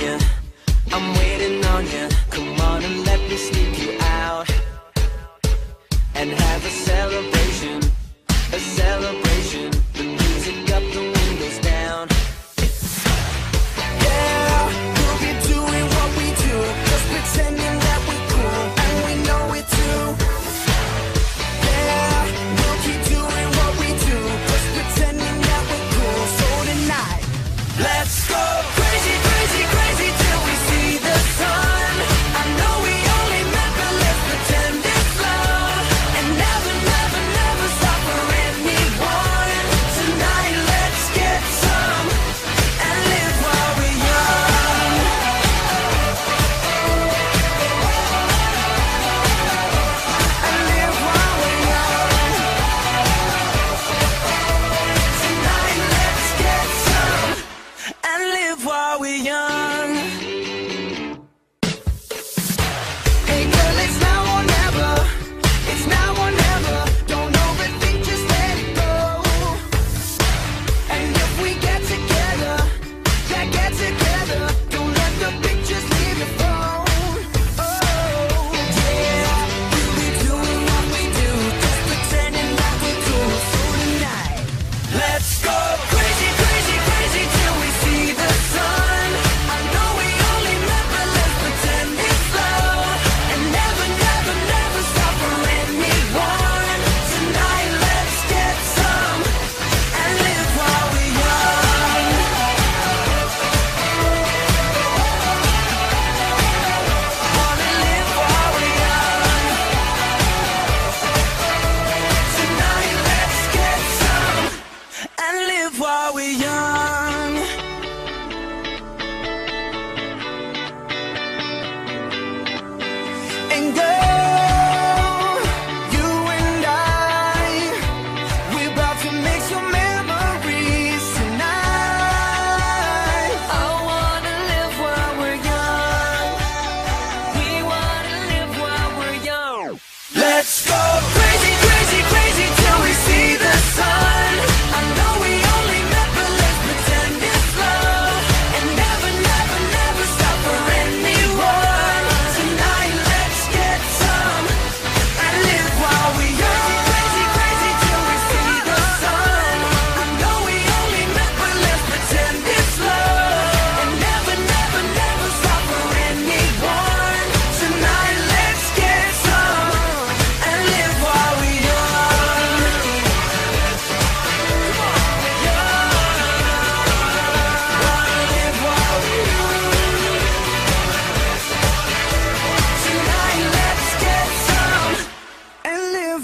I'm waiting on you. Come on and let me sneak you out. And have a celebration. A celebration. why we're young. while we're young. And girl, you and I, we're about to make some memories tonight. I wanna live while we're young. We wanna live while we're young. Let's go.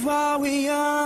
while we are.